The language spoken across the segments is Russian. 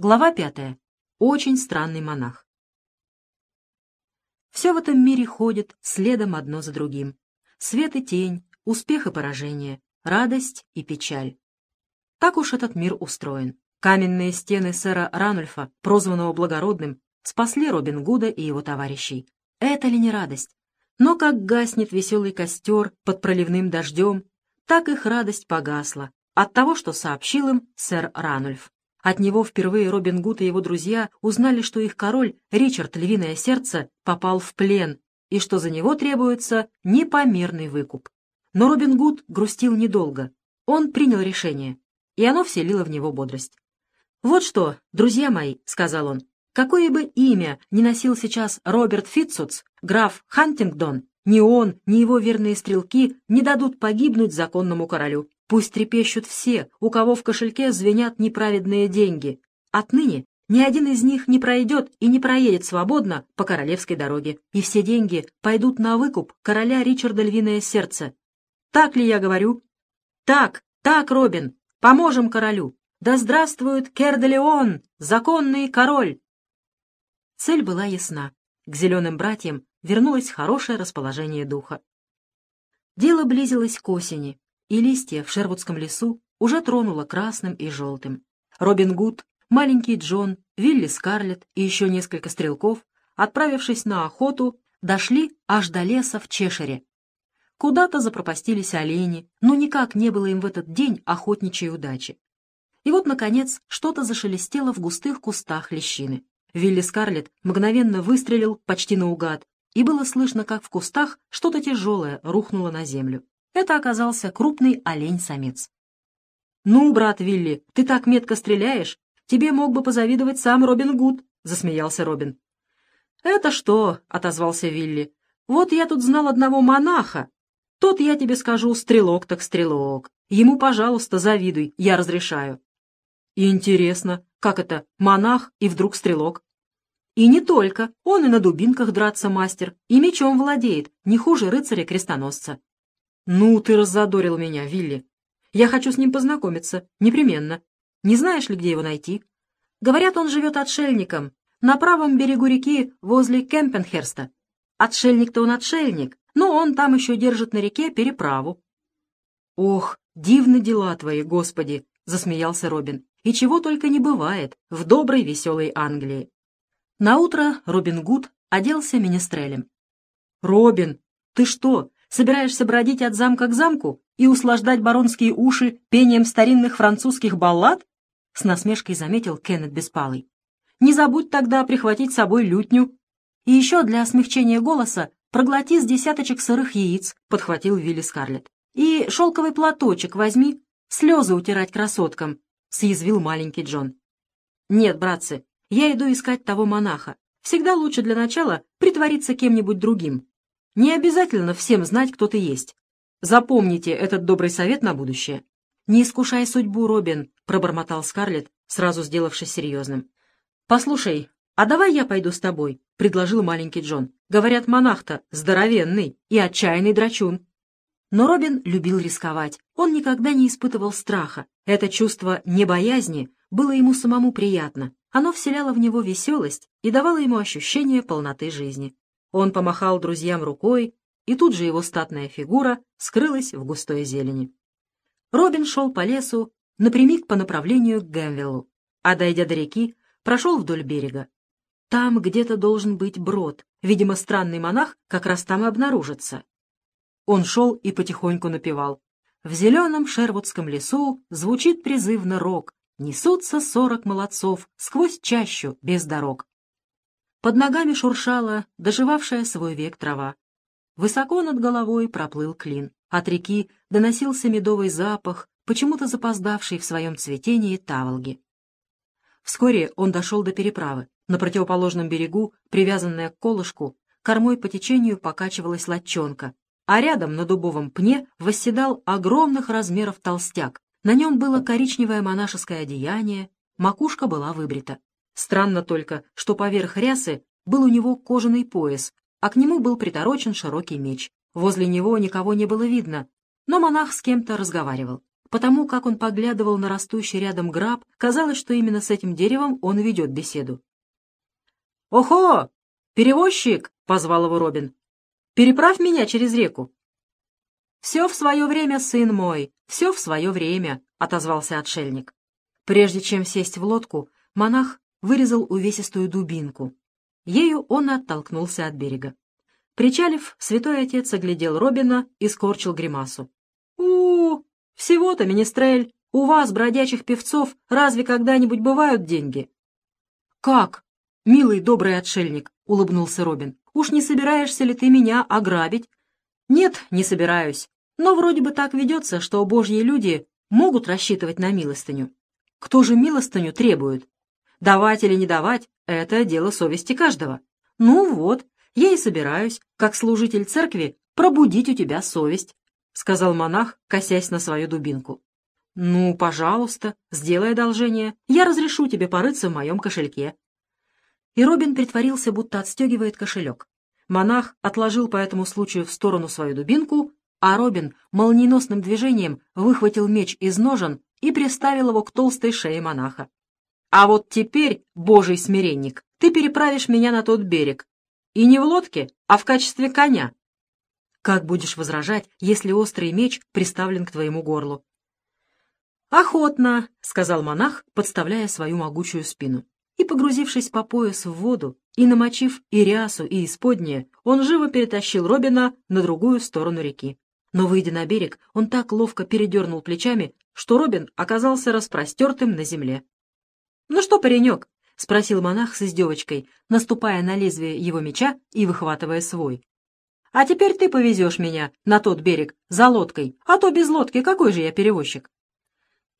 Глава пятая. Очень странный монах. Все в этом мире ходит следом одно за другим. Свет и тень, успех и поражение, радость и печаль. Так уж этот мир устроен. Каменные стены сэра Ранульфа, прозванного благородным, спасли Робин Гуда и его товарищей. Это ли не радость? Но как гаснет веселый костер под проливным дождем, так их радость погасла от того, что сообщил им сэр Ранульф. От него впервые Робин Гуд и его друзья узнали, что их король, Ричард Львиное Сердце, попал в плен, и что за него требуется непомерный выкуп. Но Робин Гуд грустил недолго. Он принял решение, и оно вселило в него бодрость. «Вот что, друзья мои», — сказал он, — «какое бы имя ни носил сейчас Роберт Фитцуц, граф Хантингдон, ни он, ни его верные стрелки не дадут погибнуть законному королю. Пусть трепещут все, у кого в кошельке звенят неправедные деньги. Отныне ни один из них не пройдет и не проедет свободно по королевской дороге, и все деньги пойдут на выкуп короля Ричарда Львиное Сердце. Так ли я говорю? Так, так, Робин, поможем королю. Да здравствует Керделеон, законный король! Цель была ясна. К зеленым братьям вернулось хорошее расположение духа. Дело близилось к осени, и листья в Шервудском лесу уже тронуло красным и желтым. Робин Гуд, маленький Джон, Вилли Скарлетт и еще несколько стрелков, отправившись на охоту, дошли аж до леса в Чешере. Куда-то запропастились олени, но никак не было им в этот день охотничьей удачи. И вот, наконец, что-то зашелестело в густых кустах лещины. Вилли Скарлетт мгновенно выстрелил почти наугад, и было слышно, как в кустах что-то тяжелое рухнуло на землю. Это оказался крупный олень-самец. «Ну, брат Вилли, ты так метко стреляешь, тебе мог бы позавидовать сам Робин Гуд», — засмеялся Робин. «Это что?» — отозвался Вилли. «Вот я тут знал одного монаха. Тот, я тебе скажу, стрелок так стрелок. Ему, пожалуйста, завидуй, я разрешаю». «Интересно, как это, монах и вдруг стрелок?» «И не только. Он и на дубинках драться мастер, и мечом владеет, не хуже рыцаря-крестоносца. «Ну, ты раззадорил меня, Вилли. Я хочу с ним познакомиться, непременно. Не знаешь ли, где его найти?» «Говорят, он живет отшельником, на правом берегу реки возле Кемпенхерста. Отшельник-то он отшельник, но он там еще держит на реке переправу». «Ох, дивны дела твои, Господи!» — засмеялся Робин. «И чего только не бывает в доброй веселой Англии». Наутро Робин Гуд оделся министрелем. «Робин, ты что, Собираешься бродить от замка к замку и услаждать баронские уши пением старинных французских баллад?» С насмешкой заметил Кеннет Беспалый. «Не забудь тогда прихватить с собой лютню. И еще для смягчения голоса проглоти с десяточек сырых яиц», — подхватил Вилли Скарлетт. «И шелковый платочек возьми, слезы утирать красоткам», — съязвил маленький Джон. «Нет, братцы, я иду искать того монаха. Всегда лучше для начала притвориться кем-нибудь другим, не обязательно всем знать, кто ты есть. Запомните этот добрый совет на будущее. «Не искушай судьбу, Робин», — пробормотал Скарлетт, сразу сделавшись серьезным. «Послушай, а давай я пойду с тобой», — предложил маленький Джон. «Говорят, монах-то здоровенный и отчаянный драчун». Но Робин любил рисковать. Он никогда не испытывал страха. Это чувство небоязни было ему самому приятно. Оно вселяло в него веселость и давало ему ощущение полноты жизни. Он помахал друзьям рукой, и тут же его статная фигура скрылась в густой зелени. Робин шел по лесу напрямик по направлению к Гэмвиллу, а, дойдя до реки, прошел вдоль берега. Там где-то должен быть брод, видимо, странный монах как раз там и обнаружится. Он шел и потихоньку напевал. В зеленом шервудском лесу звучит призывно рок, несутся сорок молодцов сквозь чащу без дорог. Под ногами шуршала доживавшая свой век трава. Высоко над головой проплыл клин. От реки доносился медовый запах, почему-то запоздавший в своем цветении таволги. Вскоре он дошел до переправы. На противоположном берегу, привязанная к колышку, кормой по течению покачивалась лодчонка, а рядом на дубовом пне восседал огромных размеров толстяк. На нем было коричневое монашеское одеяние, макушка была выбрита. Странно только, что поверх рясы был у него кожаный пояс, а к нему был приторочен широкий меч. Возле него никого не было видно, но монах с кем-то разговаривал. Потому как он поглядывал на растущий рядом граб, казалось, что именно с этим деревом он ведет беседу. «Охо! Перевозчик!» — позвал его Робин. «Переправь меня через реку». «Все в свое время, сын мой, все в свое время», — отозвался отшельник. Прежде чем сесть в лодку, монах вырезал увесистую дубинку. Ею он оттолкнулся от берега. Причалив, святой отец оглядел Робина и скорчил гримасу. у, -у, всего-то, министрель, у вас, бродячих певцов, разве когда-нибудь бывают деньги?» «Как? Милый, добрый отшельник», — улыбнулся Робин. «Уж не собираешься ли ты меня ограбить?» «Нет, не собираюсь. Но вроде бы так ведется, что божьи люди могут рассчитывать на милостыню. Кто же милостыню требует? Давать или не давать — это дело совести каждого. Ну вот, я и собираюсь, как служитель церкви, пробудить у тебя совесть. — сказал монах, косясь на свою дубинку. «Ну, пожалуйста, сделай одолжение. Я разрешу тебе порыться в моем кошельке». И Робин притворился, будто отстегивает кошелек. Монах отложил по этому случаю в сторону свою дубинку, а Робин молниеносным движением выхватил меч из ножен и приставил его к толстой шее монаха. «А вот теперь, божий смиренник, ты переправишь меня на тот берег. И не в лодке, а в качестве коня, как будешь возражать, если острый меч приставлен к твоему горлу? «Охотно», — сказал монах, подставляя свою могучую спину. И, погрузившись по пояс в воду, и намочив и рясу, и исподнее, он живо перетащил Робина на другую сторону реки. Но, выйдя на берег, он так ловко передернул плечами, что Робин оказался распростертым на земле. «Ну что, паренек?» — спросил монах с издевочкой, наступая на лезвие его меча и выхватывая свой. А теперь ты повезешь меня на тот берег за лодкой, а то без лодки какой же я перевозчик?»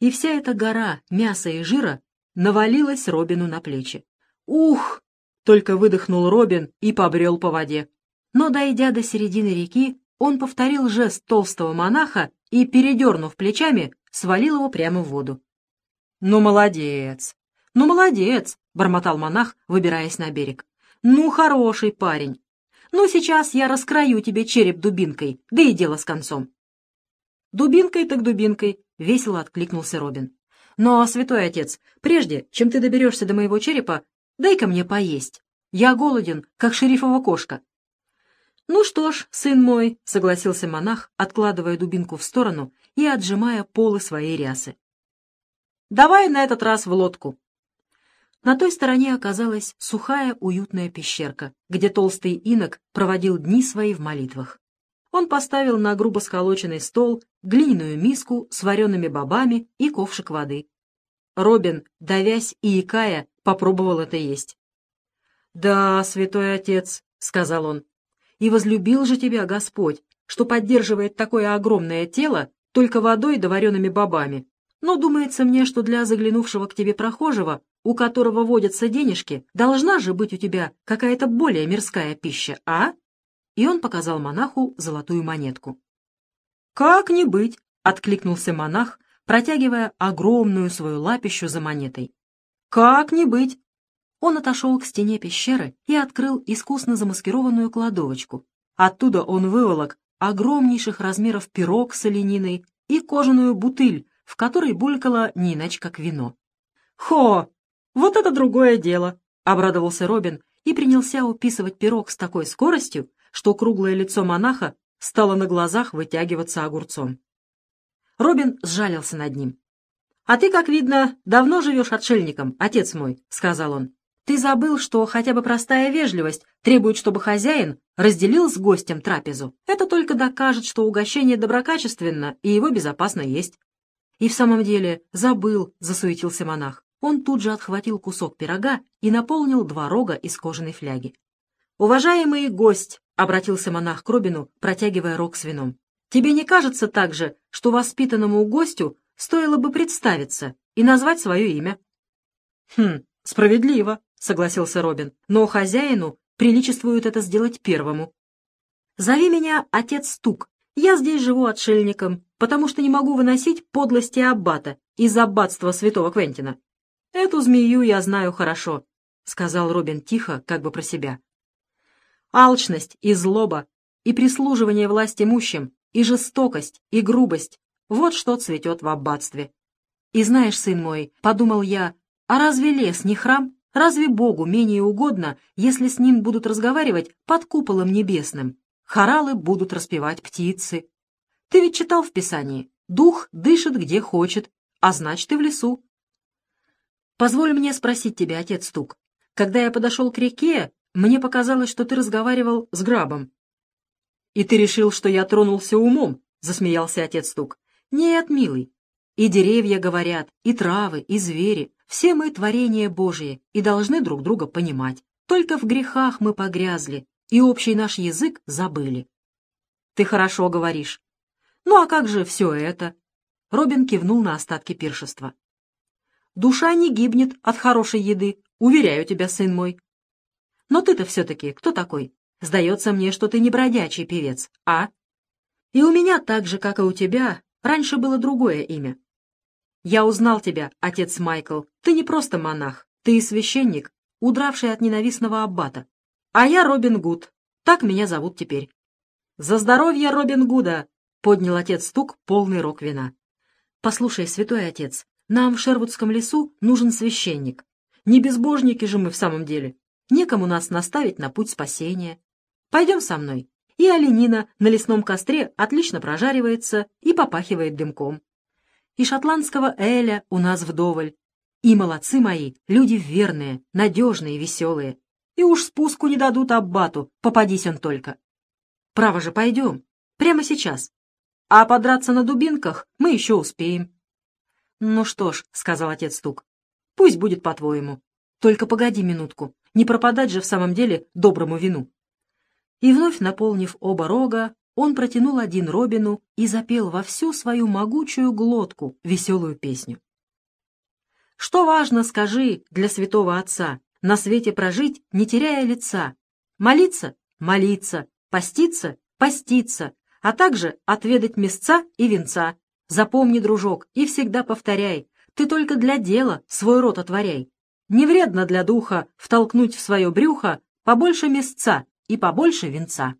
И вся эта гора мяса и жира навалилась Робину на плечи. «Ух!» — только выдохнул Робин и побрел по воде. Но, дойдя до середины реки, он повторил жест толстого монаха и, передернув плечами, свалил его прямо в воду. «Ну, молодец! Ну, молодец!» — бормотал монах, выбираясь на берег. «Ну, хороший парень! Ну, сейчас я раскрою тебе череп дубинкой, да и дело с концом. Дубинкой так дубинкой, — весело откликнулся Робин. Но, святой отец, прежде, чем ты доберешься до моего черепа, дай-ка мне поесть. Я голоден, как шерифова кошка. «Ну что ж, сын мой», — согласился монах, откладывая дубинку в сторону и отжимая полы своей рясы. «Давай на этот раз в лодку. На той стороне оказалась сухая уютная пещерка, где толстый инок проводил дни свои в молитвах. Он поставил на грубо сколоченный стол глиняную миску с вареными бобами и ковшик воды. Робин, давясь и икая, попробовал это есть. «Да, святой отец», — сказал он, — «и возлюбил же тебя Господь, что поддерживает такое огромное тело только водой да вареными бобами. Но думается мне, что для заглянувшего к тебе прохожего у которого водятся денежки, должна же быть у тебя какая-то более мирская пища, а?» И он показал монаху золотую монетку. «Как не быть?» — откликнулся монах, протягивая огромную свою лапищу за монетой. «Как не быть?» Он отошел к стене пещеры и открыл искусно замаскированную кладовочку. Оттуда он выволок огромнейших размеров пирог с олениной и кожаную бутыль, в которой булькало не иначе как вино. «Хо! «Вот это другое дело!» — обрадовался Робин и принялся уписывать пирог с такой скоростью, что круглое лицо монаха стало на глазах вытягиваться огурцом. Робин сжалился над ним. «А ты, как видно, давно живешь отшельником, отец мой», — сказал он. «Ты забыл, что хотя бы простая вежливость требует, чтобы хозяин разделил с гостем трапезу. Это только докажет, что угощение доброкачественно и его безопасно есть». «И в самом деле забыл», — засуетился монах. Он тут же отхватил кусок пирога и наполнил два рога из кожаной фляги. «Уважаемый гость!» — обратился монах к Робину, протягивая рог с вином. «Тебе не кажется также, что воспитанному гостю стоило бы представиться и назвать свое имя?» «Хм, справедливо», — согласился Робин, «но хозяину приличествует это сделать первому». «Зови меня отец Стук. Я здесь живу отшельником, потому что не могу выносить подлости аббата из аббатства святого Квентина. «Эту змею я знаю хорошо», — сказал Робин тихо, как бы про себя. «Алчность и злоба, и прислуживание власть имущим, и жестокость, и грубость Вот что цветет в аббатстве. И знаешь, сын мой, подумал я, а разве лес не храм? Разве Богу менее угодно, если с ним будут разговаривать под куполом небесным? Хоралы будут распевать птицы. Ты ведь читал в Писании, дух дышит где хочет, а значит и в лесу. Позволь мне спросить тебя, отец Стук. Когда я подошел к реке, мне показалось, что ты разговаривал с грабом. И ты решил, что я тронулся умом, — засмеялся отец Стук. Нет, милый. И деревья говорят, и травы, и звери. Все мы творения Божие и должны друг друга понимать. Только в грехах мы погрязли, и общий наш язык забыли. Ты хорошо говоришь. Ну а как же все это? Робин кивнул на остатки пиршества. Душа не гибнет от хорошей еды, уверяю тебя, сын мой. Но ты-то все-таки кто такой? Сдается мне, что ты не бродячий певец, а? И у меня так же, как и у тебя, раньше было другое имя. Я узнал тебя, отец Майкл. Ты не просто монах, ты и священник, удравший от ненавистного аббата. А я Робин Гуд. Так меня зовут теперь. За здоровье Робин Гуда! Поднял отец стук, полный рог вина. Послушай, святой отец, нам в Шервудском лесу нужен священник. Не безбожники же мы в самом деле. Некому нас наставить на путь спасения. Пойдем со мной. И оленина на лесном костре отлично прожаривается и попахивает дымком. И шотландского эля у нас вдоволь. И молодцы мои, люди верные, надежные, веселые. И уж спуску не дадут аббату, попадись он только. Право же, пойдем. Прямо сейчас. А подраться на дубинках мы еще успеем. «Ну что ж», — сказал отец Стук, — «пусть будет по-твоему. Только погоди минутку, не пропадать же в самом деле доброму вину». И вновь наполнив оба рога, он протянул один Робину и запел во всю свою могучую глотку веселую песню. «Что важно, скажи, для святого отца, на свете прожить, не теряя лица, молиться — молиться, поститься — поститься, а также отведать места и венца, Запомни, дружок, и всегда повторяй, ты только для дела свой рот отворяй. Не вредно для духа втолкнуть в свое брюхо побольше места и побольше венца.